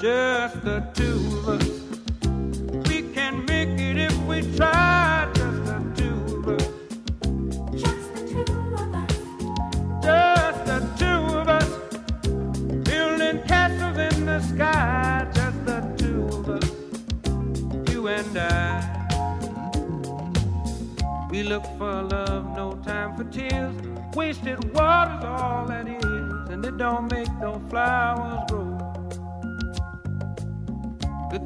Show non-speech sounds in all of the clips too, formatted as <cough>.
just the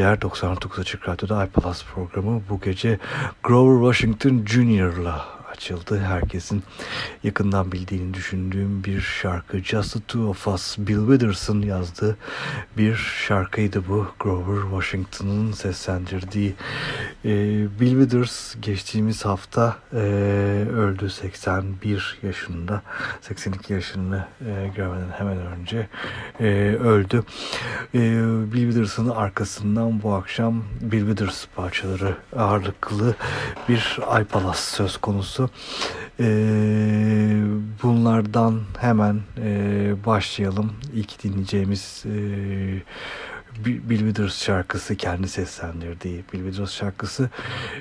Geceler 99 Açık Radyo'da iPlus programı bu gece Grover Washington Jr.'la açıldı. Herkesin yakından bildiğini düşündüğüm bir şarkı. Just the Two of Us, Bill Withers'ın yazdığı bir şarkıydı bu. Grover Washington'ın seslendirdiği. Ee, Bill Withers geçtiğimiz hafta e, öldü 81 yaşında. 82 yaşını e, görmeden hemen önce e, öldü. E, Bill Withers'ın arkasından bu akşam Bill Withers parçaları ağırlıklı bir iPalas söz konusu. Ee, bunlardan hemen e, başlayalım. İlk dinleyeceğimiz e, Bill Withers şarkısı kendi seslendirdiği Bill Withers şarkısı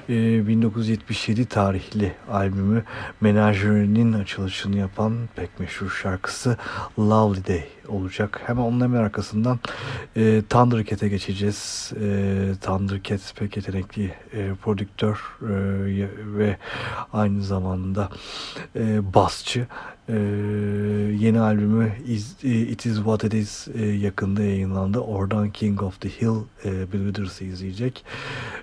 1977 tarihli albümü Menajerinin açılışını yapan pek meşhur şarkısı Lovely Day olacak. Hemen onun hemen arkasından e, Thundercat'e geçeceğiz. E, Thundercat pek yetenekli e, prodüktör e, ve aynı zamanda e, basçı. Ee, yeni albümü Is, It Is What It Is e, yakında yayınlandı. Oradan King of the Hill e, Bill Withers'ı izleyecek.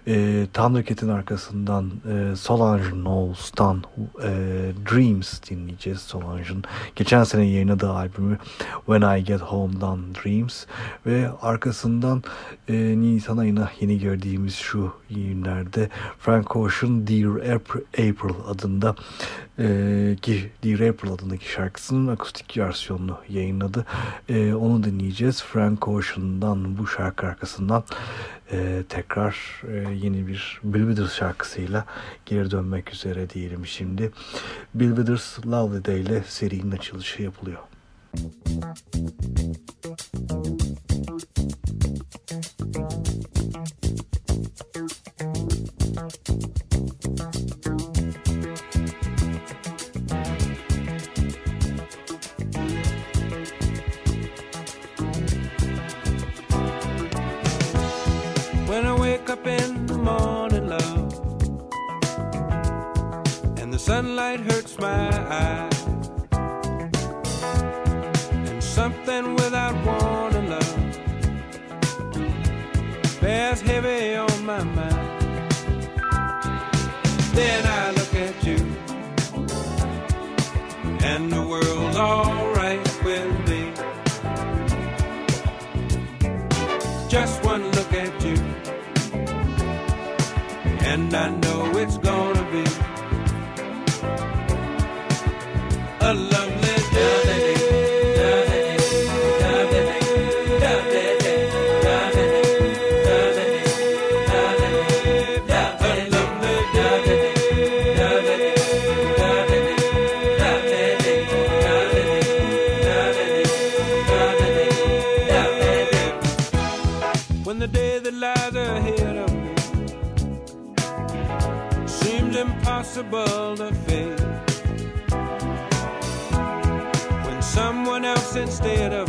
E, Thundercat'in arkasından e, Solange Knowles'tan e, Dreams dinleyeceğiz. Solange'ın geçen sene yayınladığı albümü When I Get Home'dan Dreams ve arkasından e, Nisan ayına yeni gördüğümüz şu günlerde Frank Ocean Dear April adında e, ki Dear April adındaki şarkısının akustik versiyonunu yayınladı. E, onu dinleyeceğiz. Frank Ocean'dan bu şarkı arkasından e, tekrar e, yeni bir Bill Withers şarkısıyla geri dönmek üzere diyelim şimdi. Bill Withers Lovely Day ile serinin açılışı yapılıyor. When I in the morning, love, and the sunlight hurts my eyes, and I else instead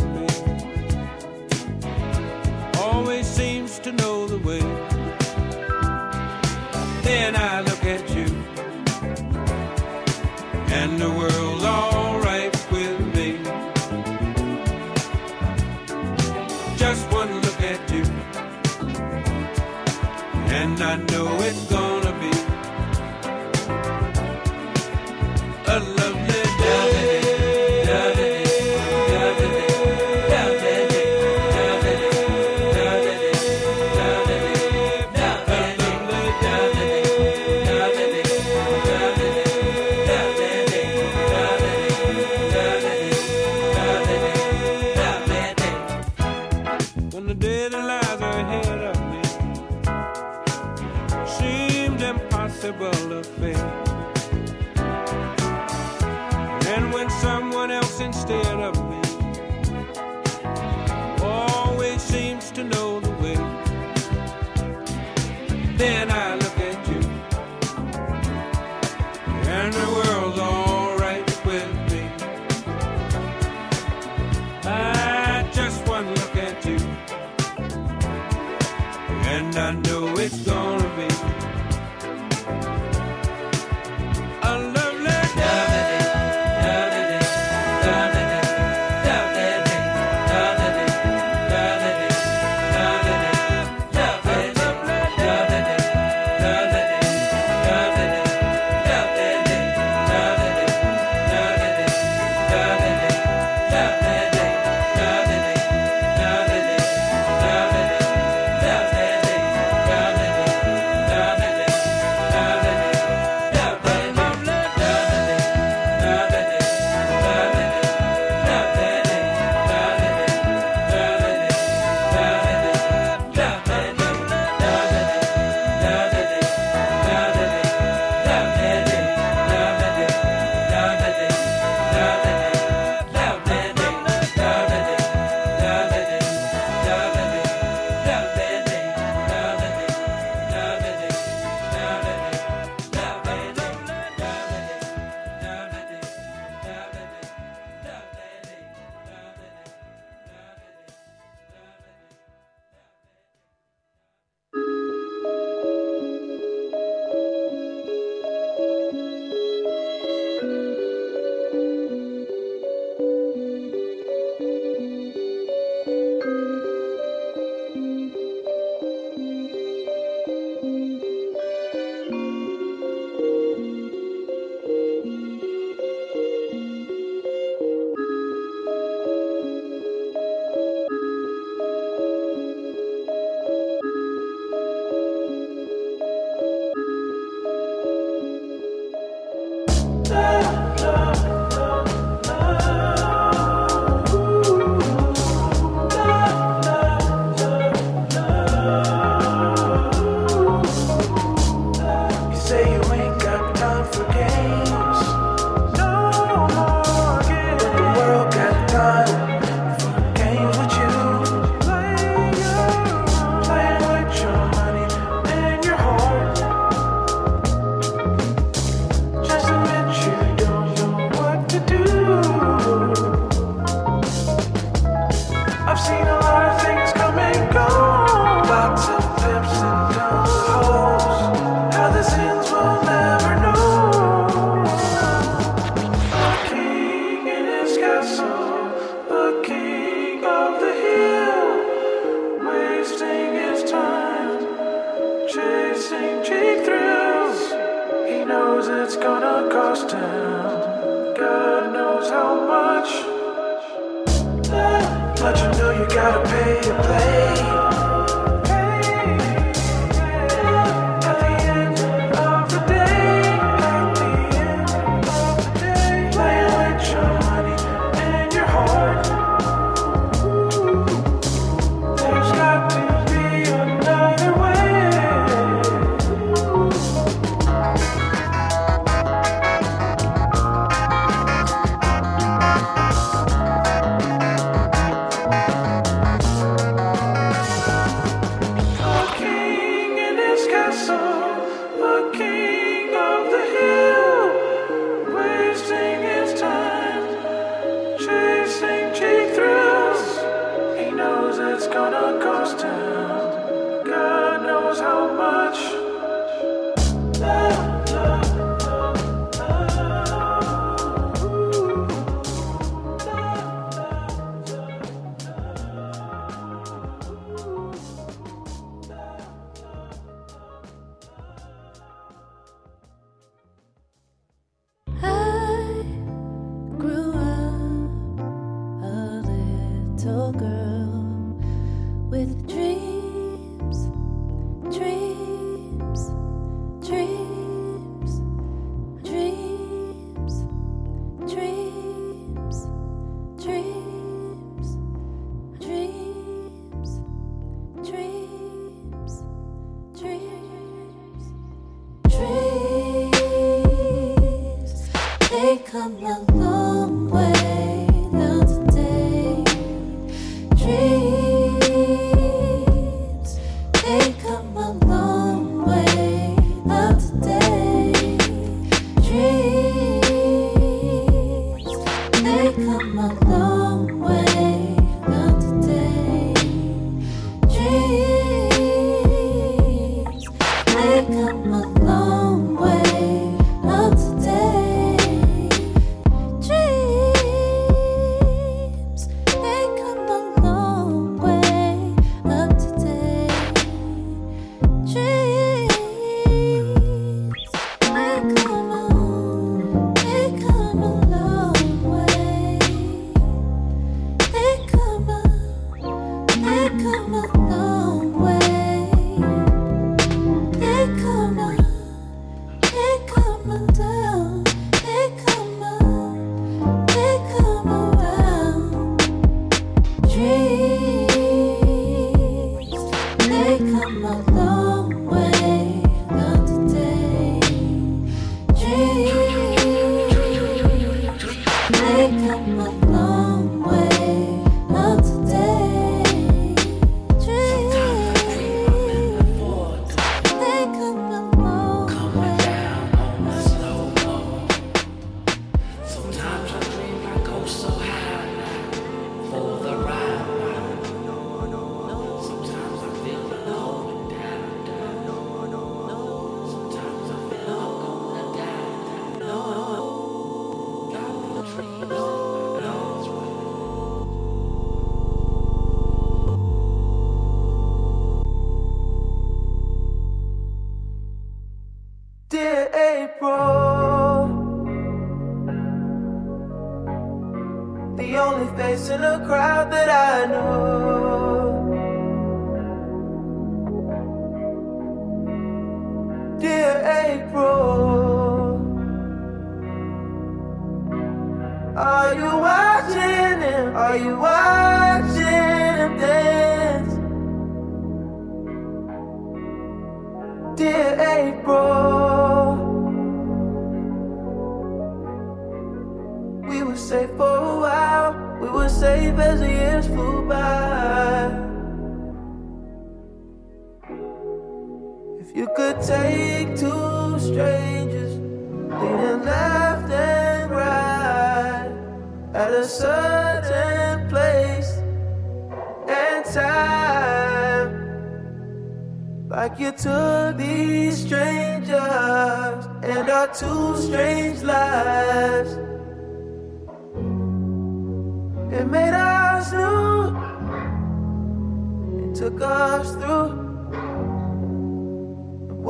come a long way.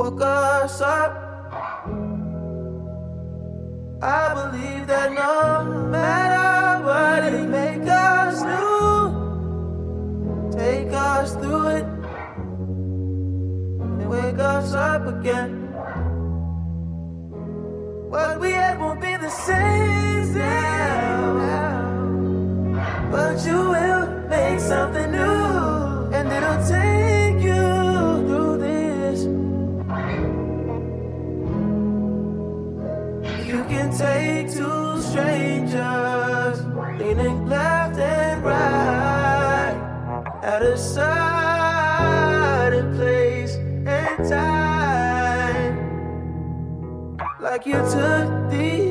Woke us up. I believe that no matter what it make us do, take us through it. And wake us up again. What we had won't be the same now, but you take two strangers leaning left and right at a certain place and time, like you took these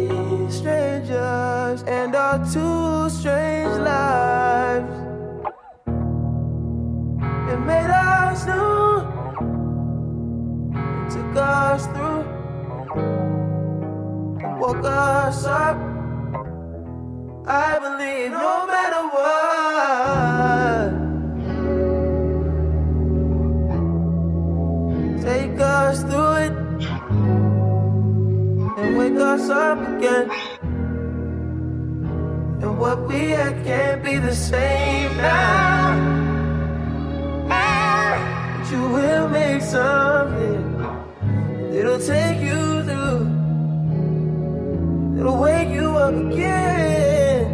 us up. I believe no matter what, take us through it and wake us up again. And what we had can't be the same now. But you will make something, it'll take you. It'll wake you up again.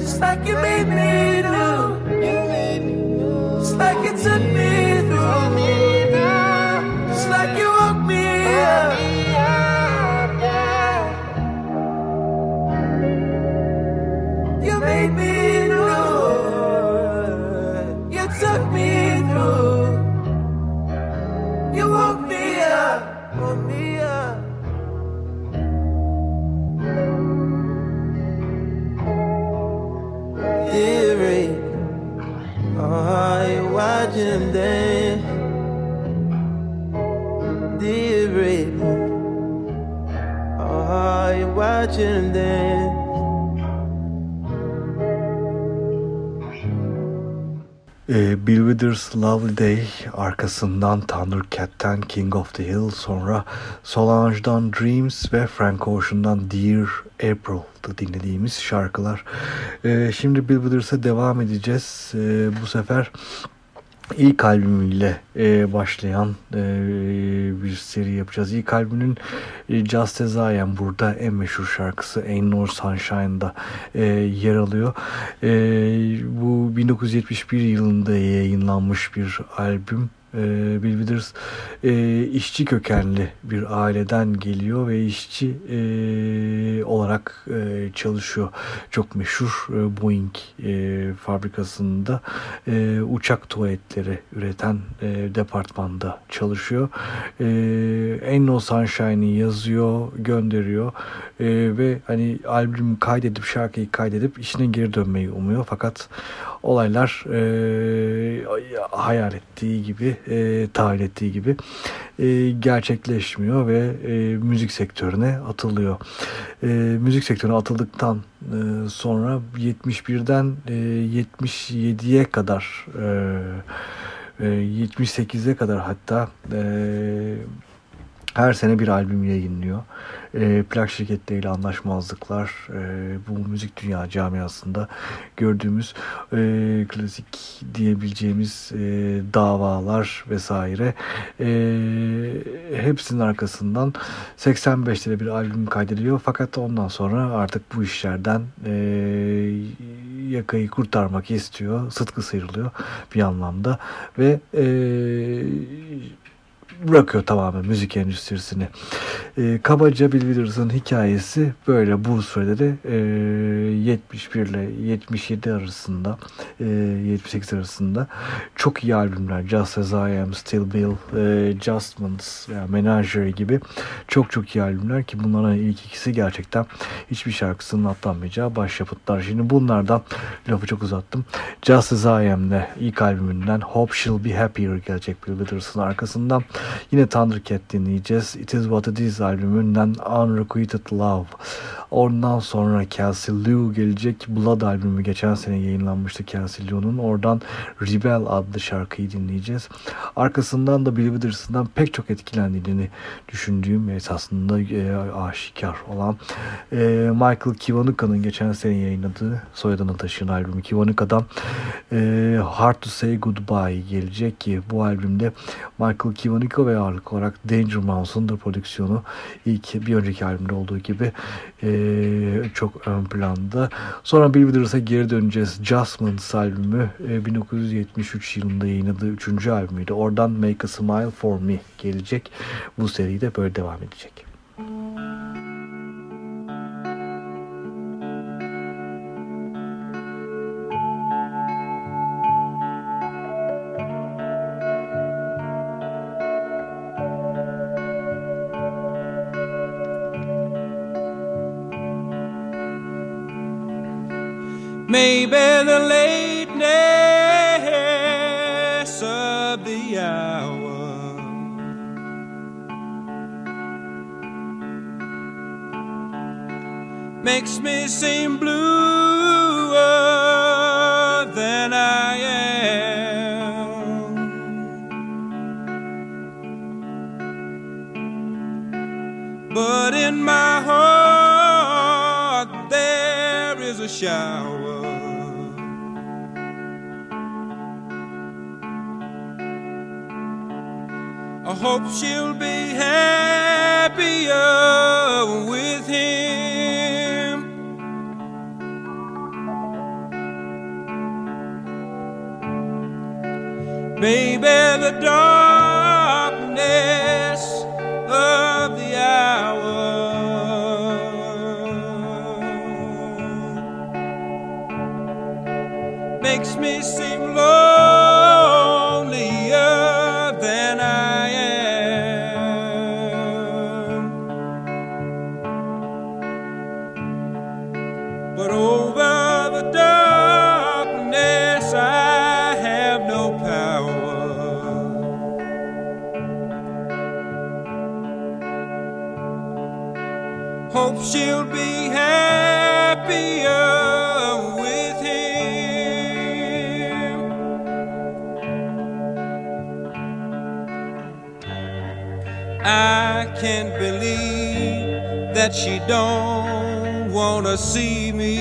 Just like you made me Ee, Withers Lovely Day arkasından Thundercat'ten King of the Hill sonra Solange'dan Dreams ve Frank Ocean'dan Dear April'da dinlediğimiz şarkılar. Ee, şimdi Bill Withers'a devam edeceğiz. Ee, bu sefer ilk albümüyle e, başlayan e, bir seri yapacağız. İlk albümünün e, Just As I Am burada en meşhur şarkısı Ain't No Sunshine'da e, yer alıyor. E, bu 1971 yılında yayınlanmış bir albüm. E, e, işçi kökenli bir aileden geliyor ve işçi e, olarak e, çalışıyor. Çok meşhur e, Boeing e, fabrikasında e, uçak tuvaletleri üreten e, departmanda çalışıyor. E, Ain't No Sunshine'i yazıyor, gönderiyor e, ve hani albüm kaydedip şarkıyı kaydedip işine geri dönmeyi umuyor. Fakat olaylar e, hayal ettiği gibi, e, tahayyül ettiği gibi e, gerçekleşmiyor ve e, müzik sektörüne atılıyor. E, müzik sektörüne atıldıktan e, sonra 71'den e, 77'ye kadar e, e, 78'e kadar hatta e, her sene bir albüm yayınlıyor. E, plak şirketleriyle anlaşmazlıklar, e, bu müzik dünya camiasında gördüğümüz e, klasik diyebileceğimiz e, davalar vesaire e, hepsinin arkasından 85'te de bir albüm kaydediliyor. Fakat ondan sonra artık bu işlerden e, yakayı kurtarmak istiyor. Sıtkı sıyrılıyor bir anlamda ve e, bırakıyor tamamen müzik endüstrisini. E, kabaca Bill Withers'ın hikayesi böyle bu sürede e, 71 ile 77 arasında e, 78 arasında çok iyi albümler Just As I Am, Still Bill, e, Justments veya Menagerie gibi çok çok iyi albümler ki bunların ilk ikisi gerçekten hiçbir şarkısının atlanmayacağı başyapıtlar. Şimdi bunlardan lafı çok uzattım. Just As I Am'le ilk albümünden Hope She'll Be Happier gelecek Bill Withers'ın arkasından Yine Thundercat dinleyeceğiz. It Is What It Is albümünden Unrequited Love. Ondan sonra Kelsey Lou gelecek. Blood albümü geçen sene yayınlanmıştı Kelsey Lou'nun. Oradan Rebel adlı şarkıyı dinleyeceğiz. Arkasından da Bill Withers'ından pek çok etkilendiğini düşündüğüm esasında e, aşikar olan e, Michael Kivanuka'nın geçen sene yayınladığı soyadını taşıyan albümü Kivanuka'dan e, Hard to Say Goodbye gelecek ki bu albümde Michael Kiwanuka ve ağırlık olarak Danger Mouse'un da prodüksiyonu ilk bir önceki albümde olduğu gibi e, çok ön planda. Sonra Bill geri döneceğiz. Justments albümü e, 1973 yılında yayınladığı üçüncü albümüydü. Oradan Make a Smile for Me gelecek. Bu seri de böyle devam edecek. Maybe the lateness of the hour makes me seem bluer hope she'll be happier with him. Baby, the darkness of the hour makes me Hope she'll be happier with him. I can't believe that she don't wanna see me.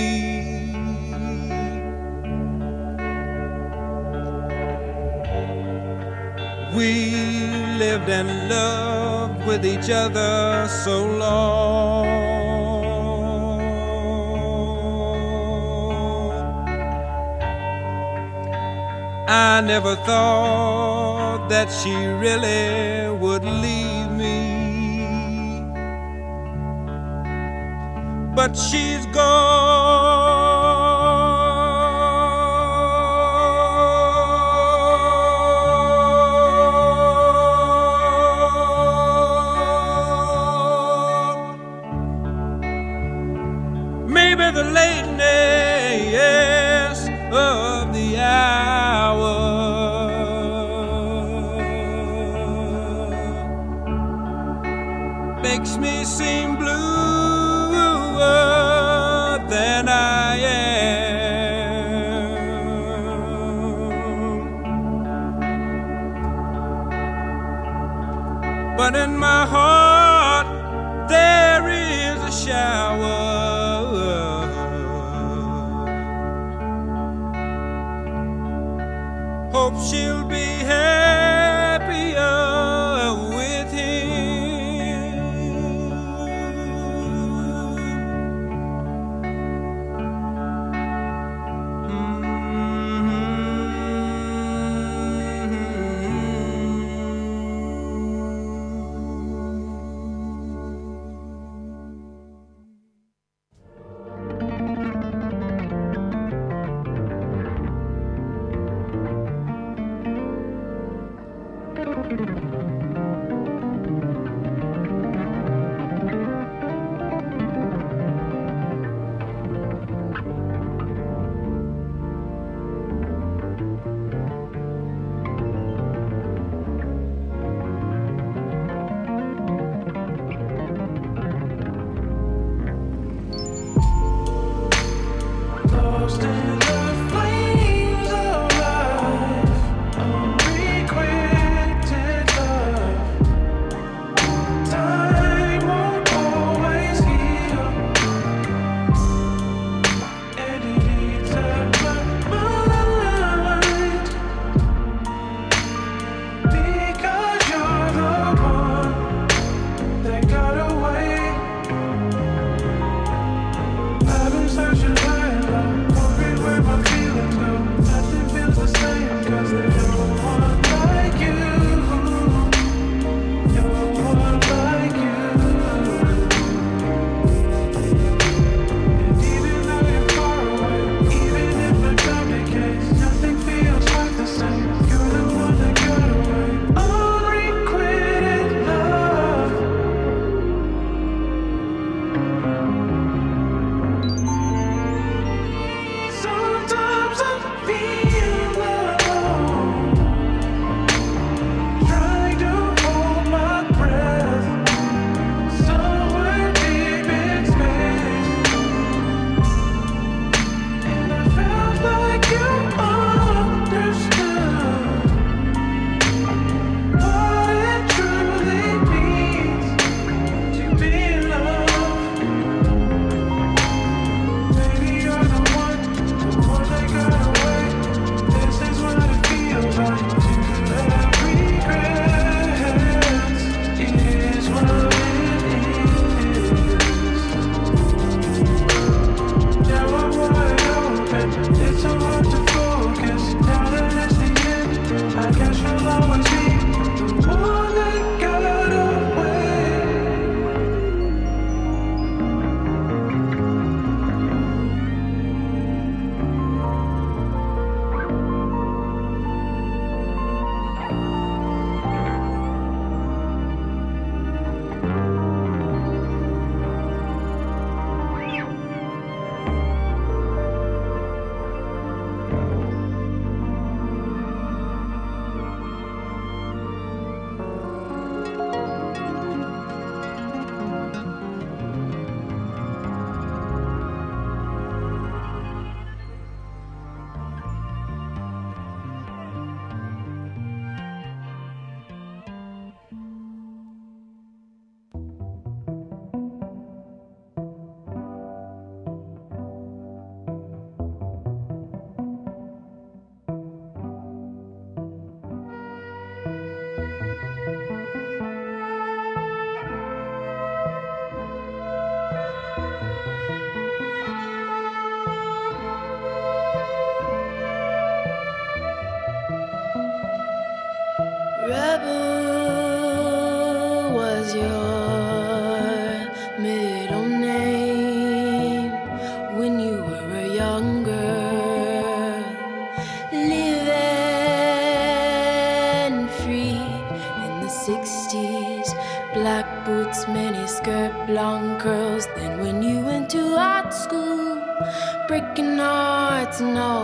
We lived and loved with each other so long. I never thought that she really would leave me. But she's gone. Makes walk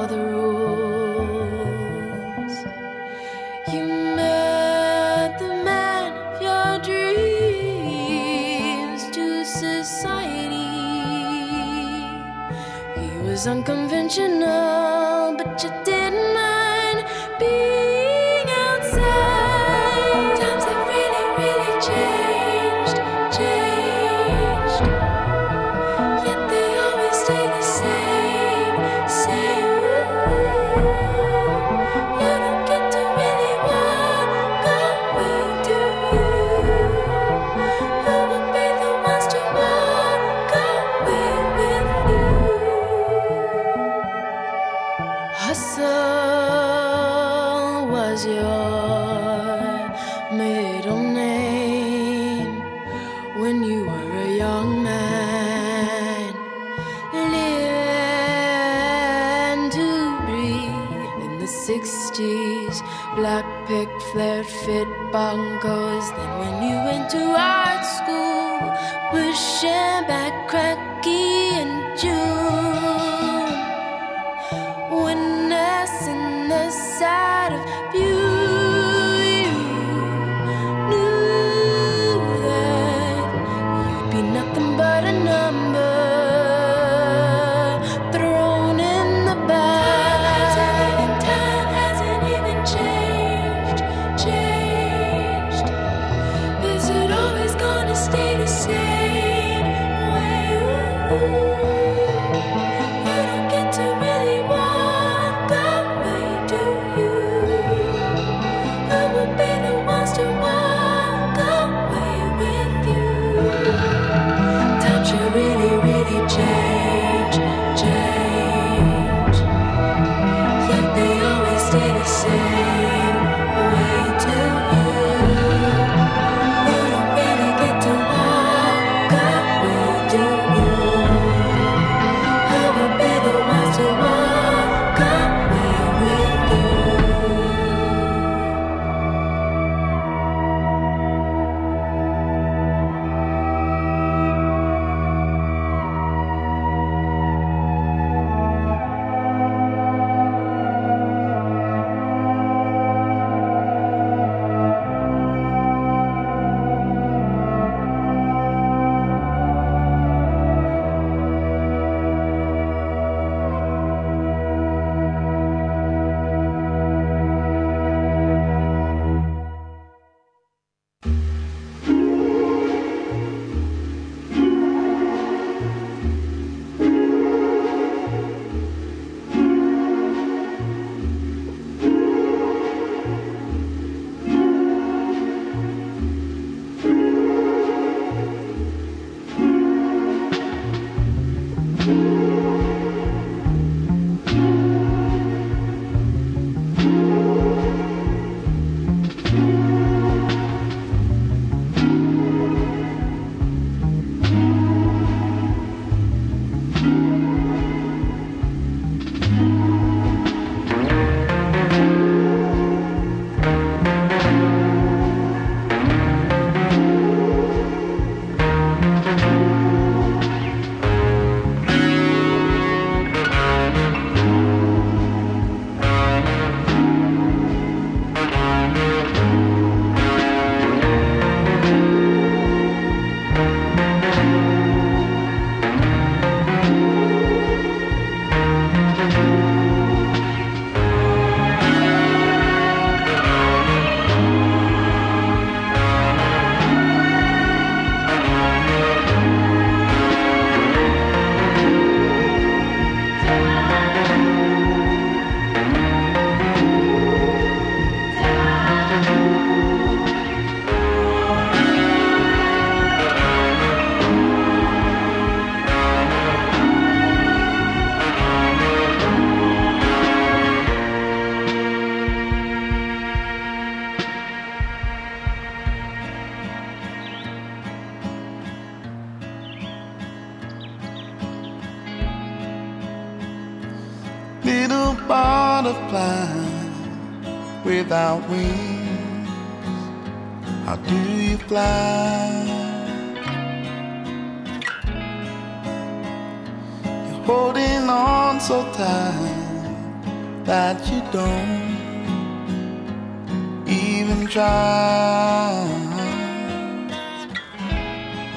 Even try.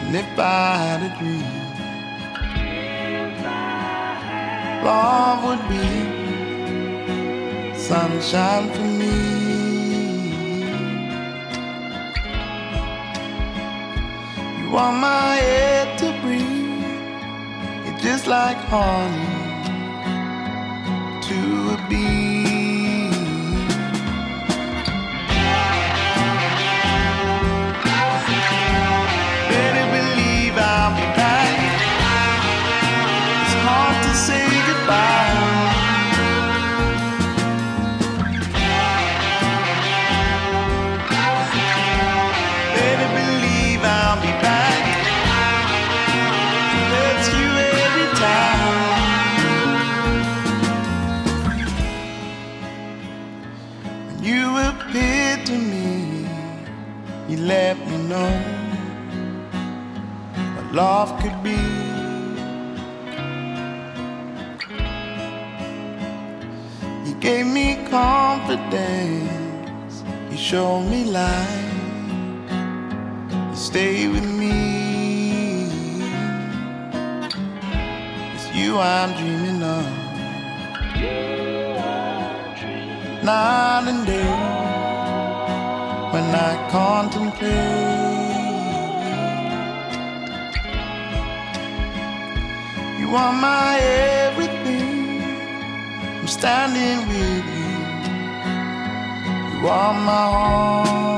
And if I had a dream, love would be sunshine for me. You are my air to breathe. You're just like honey to a bee. Love could be. You gave me confidence. You showed me light. You stay with me. It's you I'm dreaming of. Night and day. When I contemplate. Are my everything. I'm standing with you. You are my all.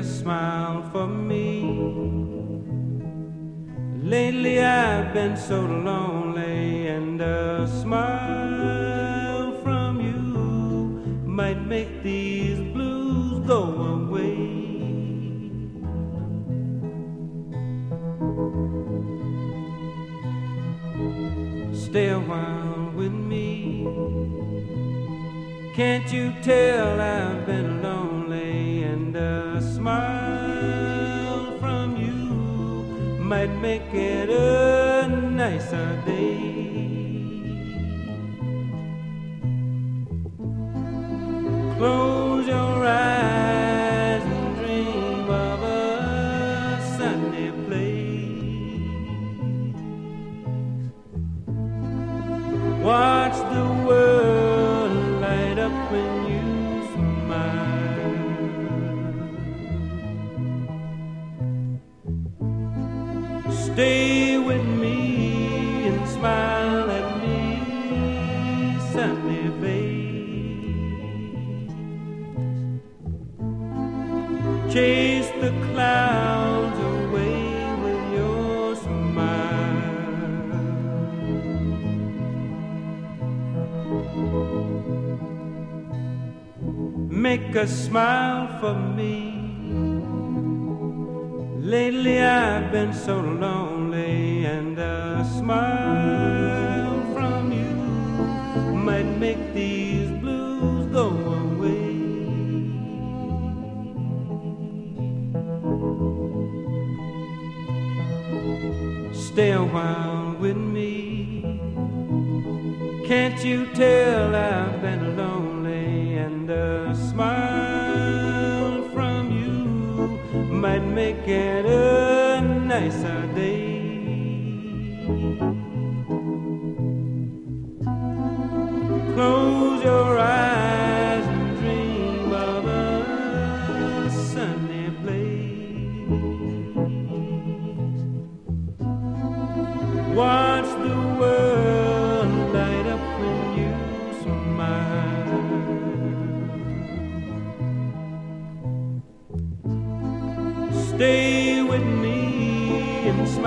A smile for me. Lately I've been so Close Make a smile for me. Lately I've been so lonely, and a smile from you might make these blues go away. Stay a while with me. Can't you tell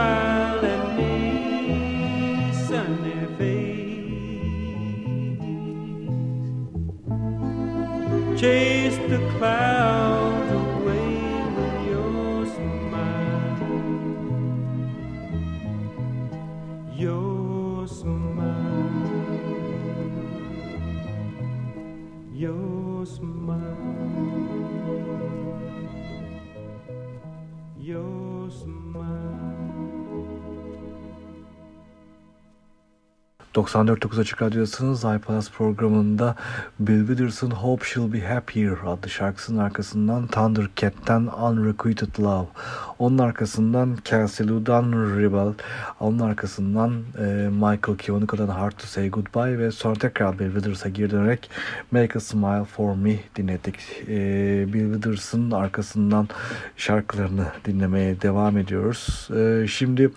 smile at me, sunny face. Chase the clouds 94.9 Açık Radyo'dasınız. iPlus programında Bill Withers'ın Hope She'll Be Happier adlı şarkısının arkasından Thundercat'ten Unrequited Love. Onun arkasından Kelsey Lu'dan Rebel. Onun arkasından e, Michael Kionika'dan Hard to Say Goodbye ve sonra tekrar Bill Withers'a geri dönerek Make a Smile for Me dinledik. E, Bill Withers'ın arkasından şarkılarını dinlemeye devam ediyoruz. E, şimdi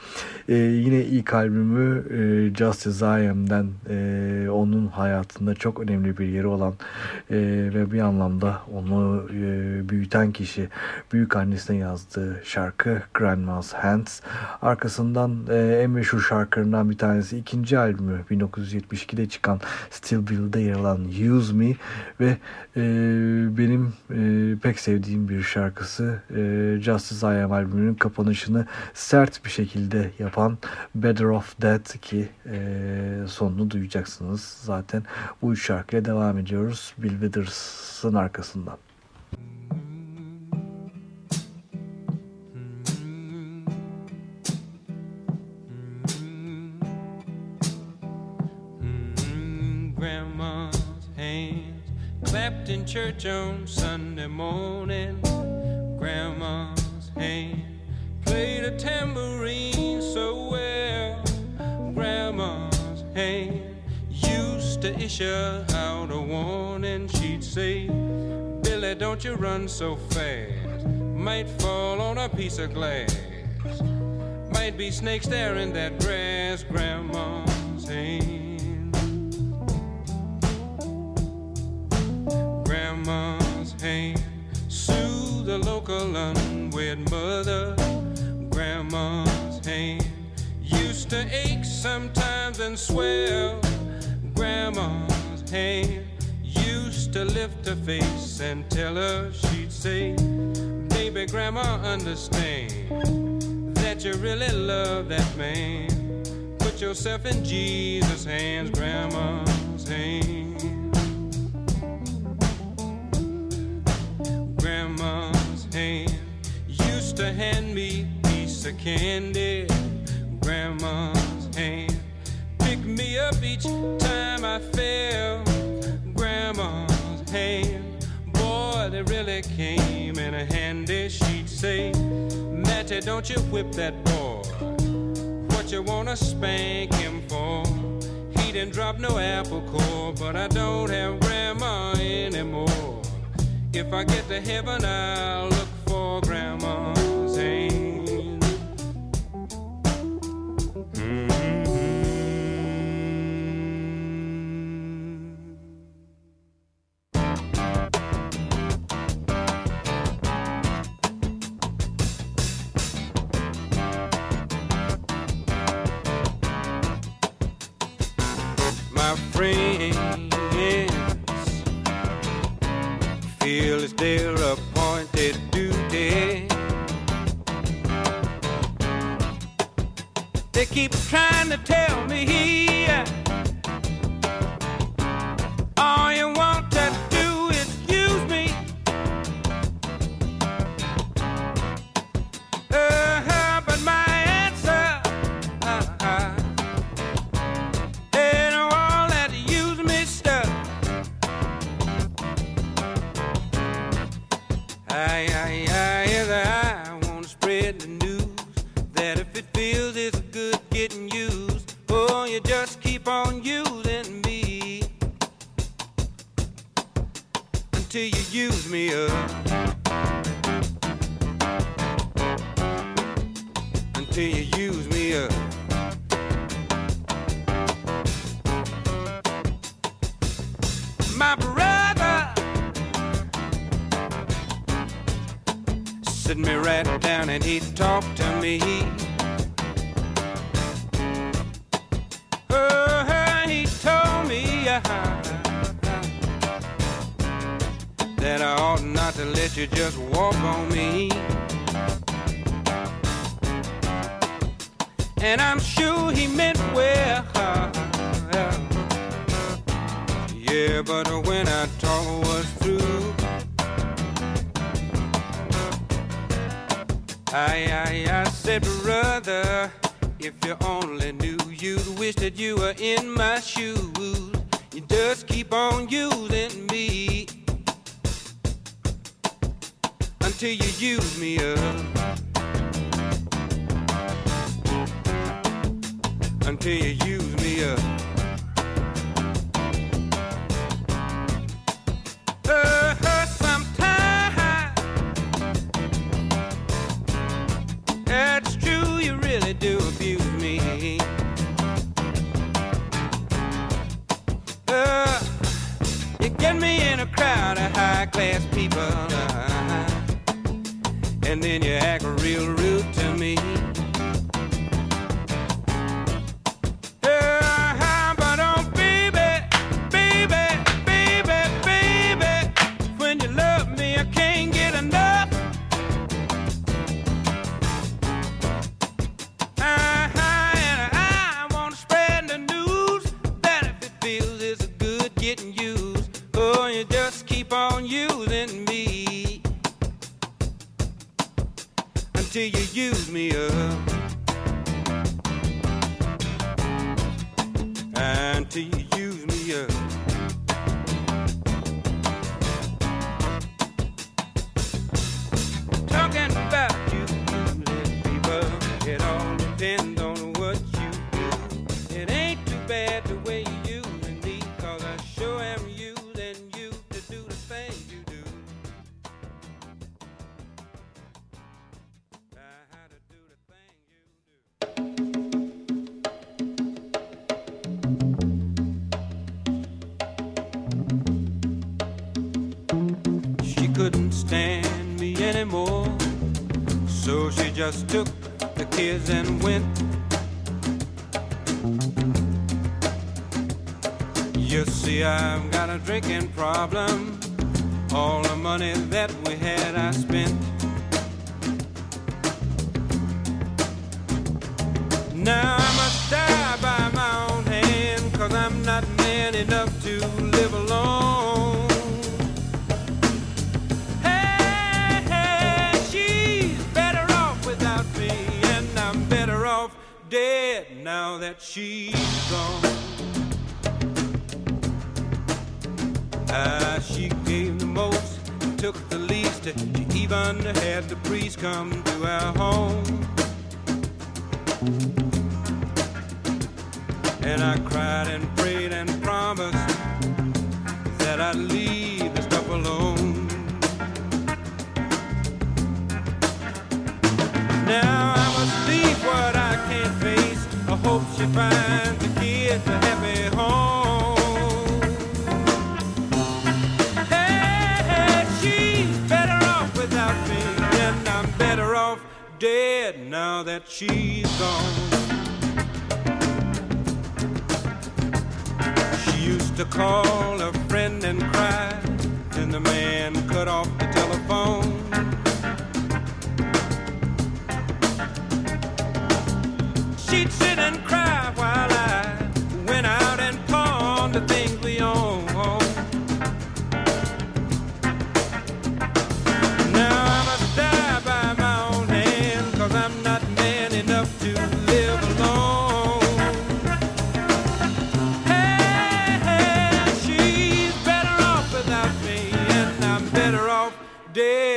e, yine ilk albümü e, Just As I Am'den e, onun hayatında çok önemli bir yeri olan e, ve bir anlamda onu e, büyüten kişi büyük annesine yazdığı şarkı Grandma's Hands. Arkasından e, en meşhur şarkılarından bir tanesi ikinci albümü 1972'de çıkan Still Bill'de yer alan Use Me ve e, benim e, pek sevdiğim bir şarkısı e, Just As I Am albümünün kapanışını sert bir şekilde yapan Better Off Dead ki e, sonunu duyacaksınız zaten bu üç şarkıya devam ediyoruz Bill Withers'ın arkasından. Church on Sunday morning. Grandma's hand played a tambourine so well. pain. Used to issue out a warning, she'd say, Billy, don't you run so fast. Might fall on a piece of glass. Might be snakes there in that grass, Grandma's hand. Grandma's hand. Soothe the local unwed mother, Grandma's hand. Used to ache sometimes and swell. Grandma's hand used to lift her face and tell her she'd say, Baby, Grandma, understand that you really love that man. Put yourself in Jesus' hands, Grandma's hands. Grandma's hand used to hand me a piece of candy. Grandma's hand picked me up each time I fell. Grandma's hand, boy, they really came in handy. She'd say, Matty, don't you whip that boy. What you wanna spank him for? He didn't drop no apple core, but I don't have grandma anymore. If I get to heaven, I'll look for grandma's My friends feel it's their appointed duty. They keep trying to tell me on using me until you use me up. Until you use me up. Then you act real rude just took the kids and went. You see, I've got a drinking problem. All the money that we had, I spent. Now I must die by my own hand, cause I'm not man enough to live alone. Dead now that she's gone. Ah, she gave the most, took the least. She even had the priest come to our home. And I cried and prayed and promised that I'd leave she finds the kids a happy home. Hey, she's better off without me, and I'm better off dead now that she's gone. She used to call a friend and cry, then the man cut off the telephone. Off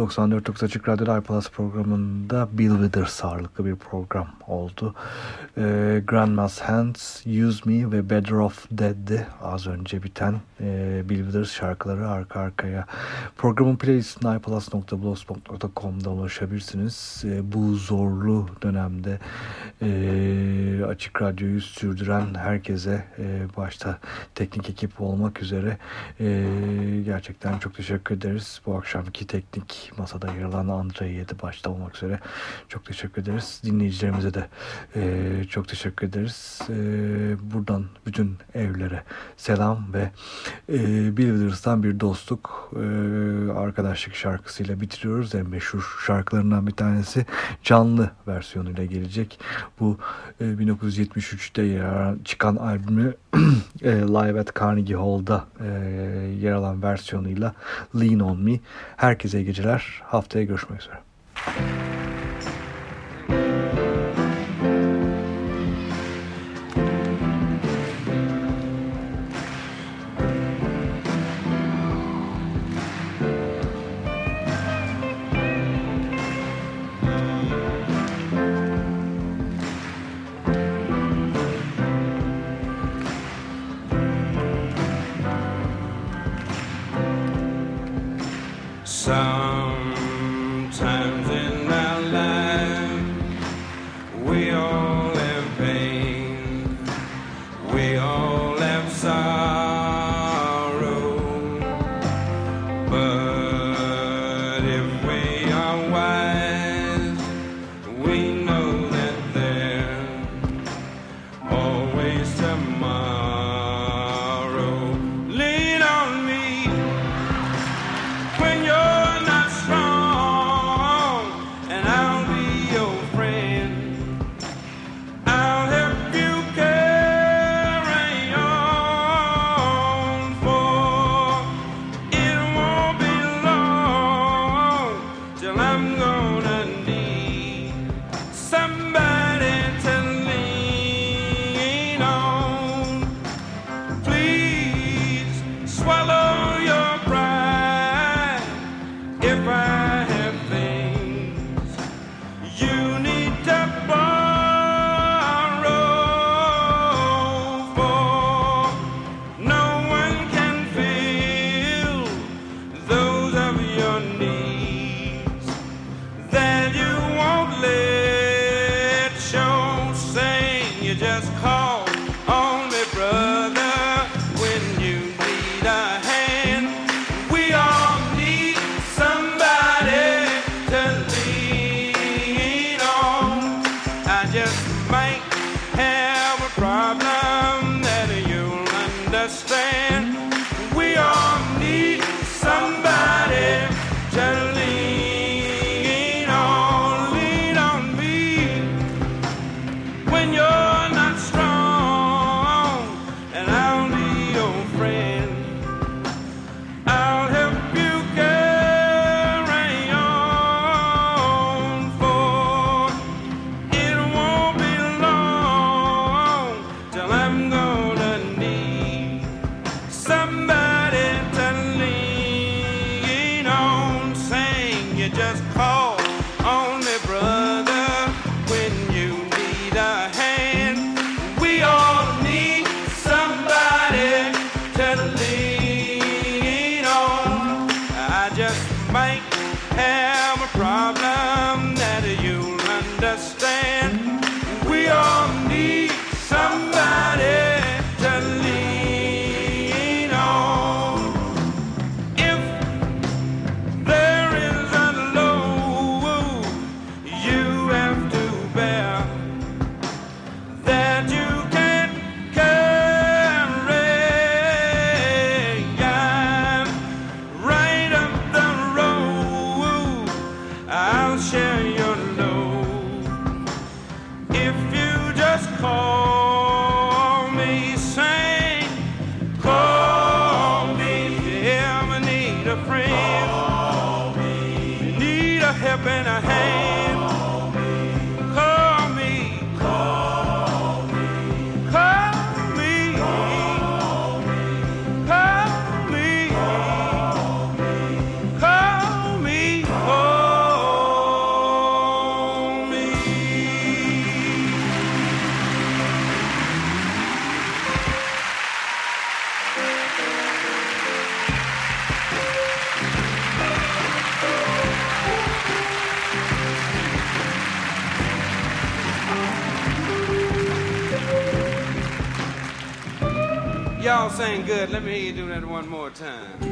94.9 Açık Radyo'da iPlus programında Bill Withers ağırlıklı bir program oldu. Ee, Grandma's Hands, Use Me ve Better Off Dead'di az önce biten e, Bill Withers şarkıları arka arkaya. Programın playlistine iPlus.blogspot.com'da ulaşabilirsiniz. E, bu zorlu dönemde e, Açık Radyo'yu sürdüren herkese e, başta teknik ekip olmak üzere e, gerçekten çok teşekkür ederiz. Bu akşamki teknik masada yer alan Andre Yedi başta olmak üzere çok teşekkür ederiz. Dinleyicilerimize de e, çok teşekkür ederiz. E, buradan bütün evlere selam ve e, Bill Withers'tan bir dostluk e, arkadaşlık şarkısıyla bitiriyoruz. En meşhur şarkılarından bir tanesi canlı versiyonuyla gelecek. Bu e, 1973'te yer çıkan albümü <clears throat> e, Live at Carnegie Hall'da e, yer alan versiyonuyla Lean On Me. Herkese iyi geceler. Haftaya görüşmek üzere. sing good. Let me hear you do that one more time.